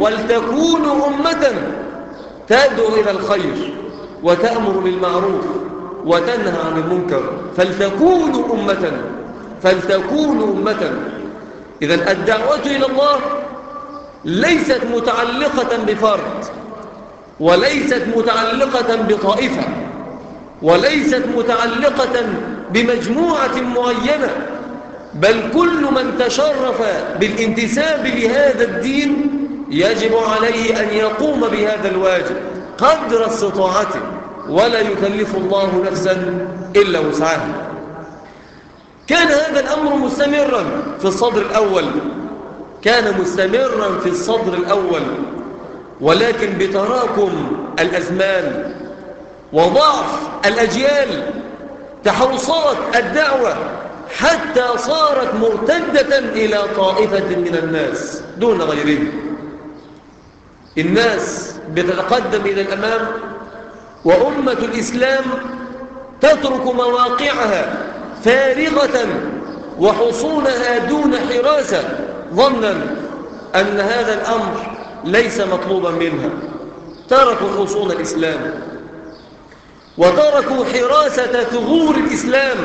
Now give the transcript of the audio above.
ولتكونوا أمة تدعو إلى الخير وتأمر بالمعروف وتنهى عن المنكر. فلتكونوا أمة فلتكونوا أمة. إذا الدعوة إلى الله ليست متعلقة بفرد وليست متعلقة بطائفة وليست متعلقة بمجموعة معينة بل كل من تشرف بالانتساب لهذا الدين يجب عليه أن يقوم بهذا الواجب قدر استطاعته ولا يكلف الله نفسا إلا وسعها. كان هذا الأمر مستمرا في الصدر الأول. كان مستمرا في الصدر الأول ولكن بتراكم الأزمان وضعف الأجيال تحوصات الدعوة حتى صارت مرتدة إلى طائفة من الناس دون غيرهم. الناس بتتقدم إلى الأمام وأمة الإسلام تترك مواقعها فارغة وحصونها دون حراسة ظنا أن هذا الأمر ليس مطلوبا منها. تركوا حصون الإسلام وتركوا حراسة ثغور الإسلام.